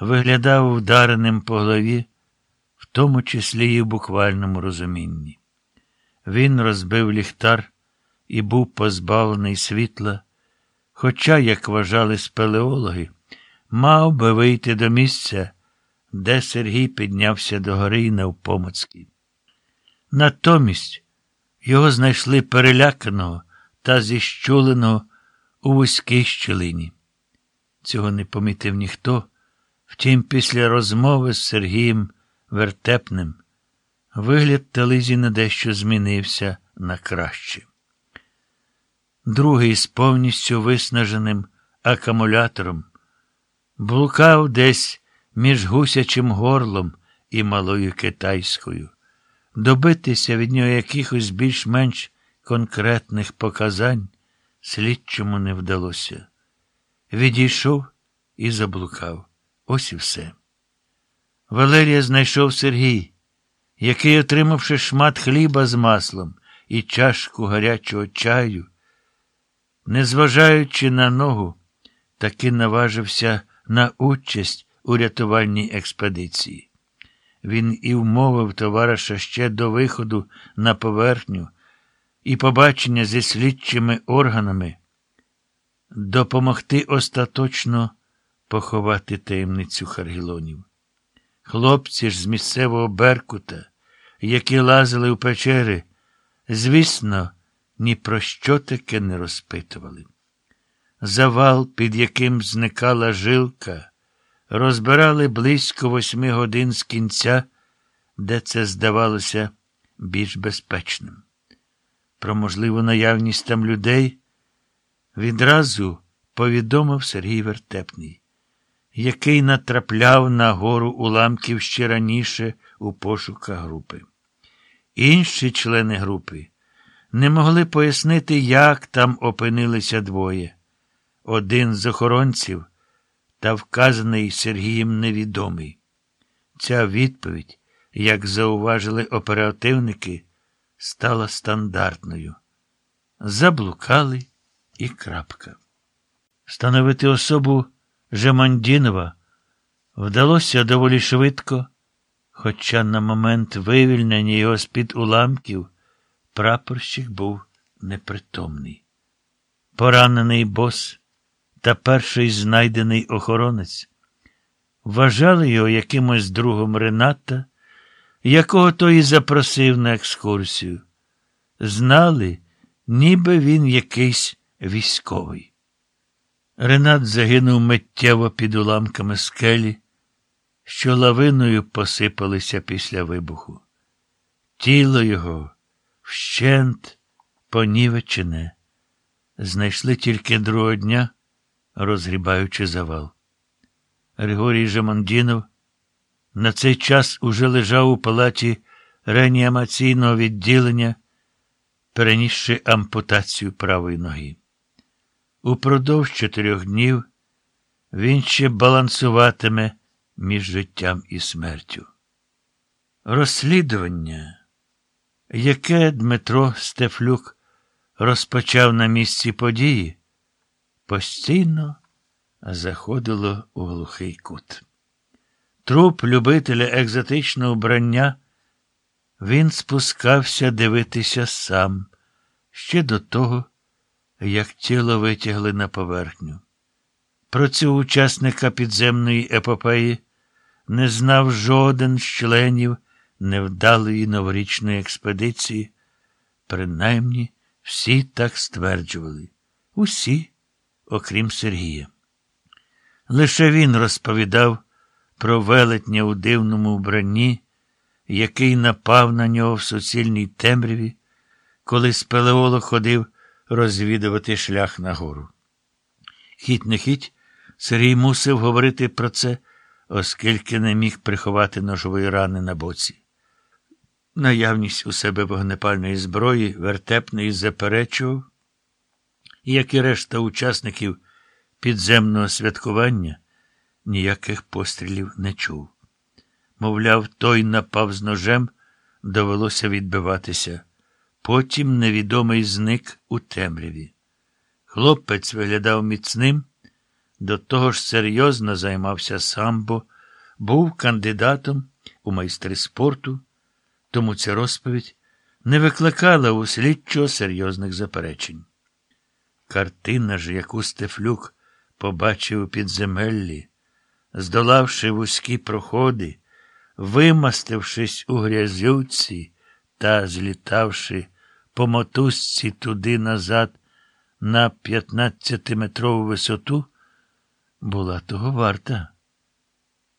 виглядав вдареним по голові, в тому числі і в буквальному розумінні. Він розбив ліхтар і був позбавлений світла, хоча, як вважали спелеологи, мав би вийти до місця, де Сергій піднявся до гори і навпомацьки. Натомість його знайшли переляканого та зіщуленого у вузькій щілині. Цього не помітив ніхто, втім, після розмови з Сергієм Вертепним вигляд Тализіна дещо змінився на краще. Другий з повністю виснаженим акумулятором блукав десь між гусячим горлом і малою китайською. Добитися від нього якихось більш-менш конкретних показань слідчому не вдалося. Відійшов і заблукав. Ось і все. Валерія знайшов Сергій, який, отримавши шмат хліба з маслом і чашку гарячого чаю, незважаючи на ногу, таки наважився на участь у рятувальній експедиції. Він і вмовив товариша ще до виходу на поверхню і побачення зі слідчими органами допомогти остаточно поховати таємницю Харгілонів. Хлопці ж з місцевого Беркута, які лазили в печери, звісно, ні про що таке не розпитували. Завал, під яким зникала жилка, розбирали близько восьми годин з кінця, де це здавалося більш безпечним. Про можливу наявність там людей відразу повідомив Сергій Вертепний, який натрапляв на гору уламків ще раніше у пошуках групи. Інші члени групи не могли пояснити, як там опинилися двоє. Один з охоронців та вказаний Сергієм невідомий. Ця відповідь, як зауважили оперативники, стала стандартною. Заблукали і крапка. Встановити особу Жемандінова вдалося доволі швидко, хоча на момент вивільнення його з-під уламків прапорщик був непритомний. Поранений бос та перший знайдений охоронець вважали його якимось другом Рената, якого той і запросив на екскурсію. Знали, ніби він якийсь військовий. Ренат загинув миттєво під уламками скелі, що лавиною посипалися після вибуху. Тіло його вщент понівечене, знайшли тільки другого дня, розгрібаючи завал. Григорій Жамандінов на цей час уже лежав у палаті реанімаційного відділення, перенісши ампутацію правої ноги. Упродовж чотирьох днів він ще балансуватиме між життям і смертю. Розслідування, яке Дмитро Стефлюк розпочав на місці події, постійно заходило у глухий кут. Труп любителя екзотичного вбрання він спускався дивитися сам ще до того, як тіло витягли на поверхню. Про цього учасника підземної епопеї не знав жоден з членів невдалої новорічної експедиції. Принаймні, всі так стверджували. Усі, окрім Сергія. Лише він розповідав про велетня у дивному вбранні, який напав на нього в суцільній темряві, коли спелеолог ходив розвідувати шлях нагору. Хіть не хіть, Сергій мусив говорити про це, оскільки не міг приховати ножової рани на боці. Наявність у себе вогнепальної зброї вертепний заперечував, як і решта учасників підземного святкування, ніяких пострілів не чув. Мовляв, той напав з ножем, довелося відбиватися. Потім невідомий зник у темряві. Хлопець виглядав міцним, До того ж серйозно займався самбо, був кандидатом у майстри спорту, тому ця розповідь не викликала у слідчого серйозних заперечень. Картина ж, яку Стефлюк побачив у підземеллі, здолавши вузькі проходи, вимастившись у грязюці та злітавши по мотузці туди назад на 15-метрову висоту, була того варта.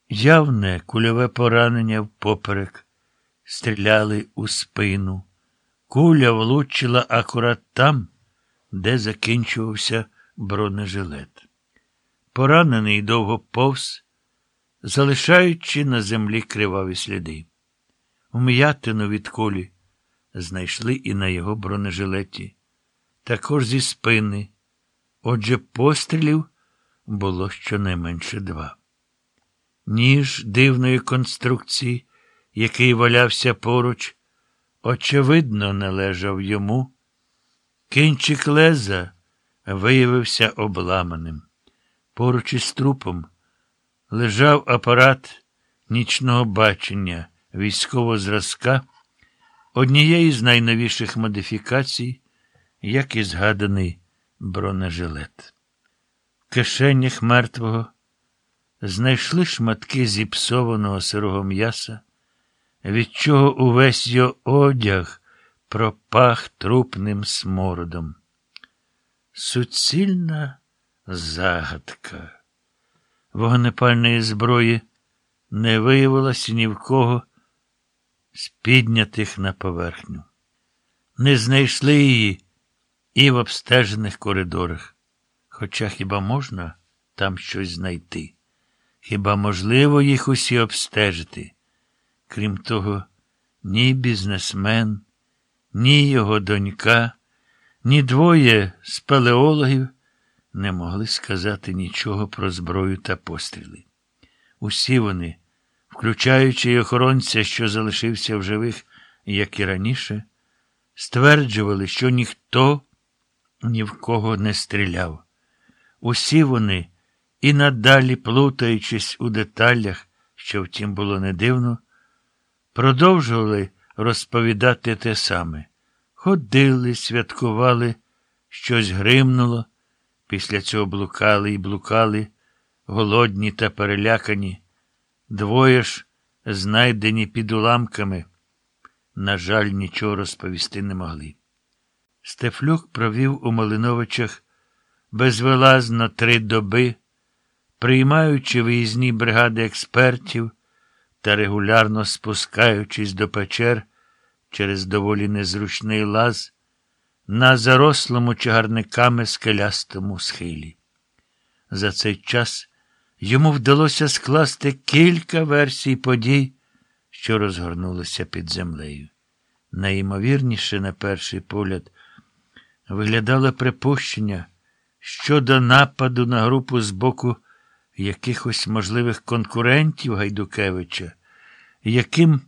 Явне кульове поранення впоперек, стріляли у спину. Куля влучила акурат там, де закінчувався бронежилет. Поранений довго повз, залишаючи на землі криваві сліди. Ум'ятину від кулі знайшли і на його бронежилеті, також зі спини. Отже, пострілів було щонайменше два. Ніж дивної конструкції, який валявся поруч, очевидно, належав йому. Кінчик леза виявився обламаним. Поруч із трупом лежав апарат нічного бачення військового зразка, однієї з найновіших модифікацій, як і згаданий бронежилет. В кишенях мертвого знайшли шматки зіпсованого сирого м'яса, від чого увесь його одяг пропах трупним смородом. Суцільна загадка. Вогнепальної зброї не виявилося ні в кого з піднятих на поверхню. Не знайшли її і в обстежених коридорах. Хоча хіба можна там щось знайти? Хіба можливо їх усі обстежити? Крім того, ні бізнесмен, ні його донька, ні двоє спелеологів не могли сказати нічого про зброю та постріли. Усі вони, включаючи й охоронця, що залишився в живих, як і раніше, стверджували, що ніхто ні в кого не стріляв. Усі вони, і надалі, плутаючись у деталях, що втім було не дивно, продовжували розповідати те саме. Ходили, святкували, щось гримнуло, після цього блукали і блукали, голодні та перелякані. Двоє ж, знайдені під уламками, на жаль, нічого розповісти не могли. Стефлюк провів у Малиновичах безвилазно три доби, приймаючи виїзні бригади експертів та регулярно спускаючись до печер через доволі незручний лаз на зарослому чагарниками скелястому схилі. За цей час йому вдалося скласти кілька версій подій, що розгорнулися під землею. Найімовірніше, на перший погляд, виглядало припущення щодо нападу на групу з боку якихось можливих конкурентів Гайдукевича, яким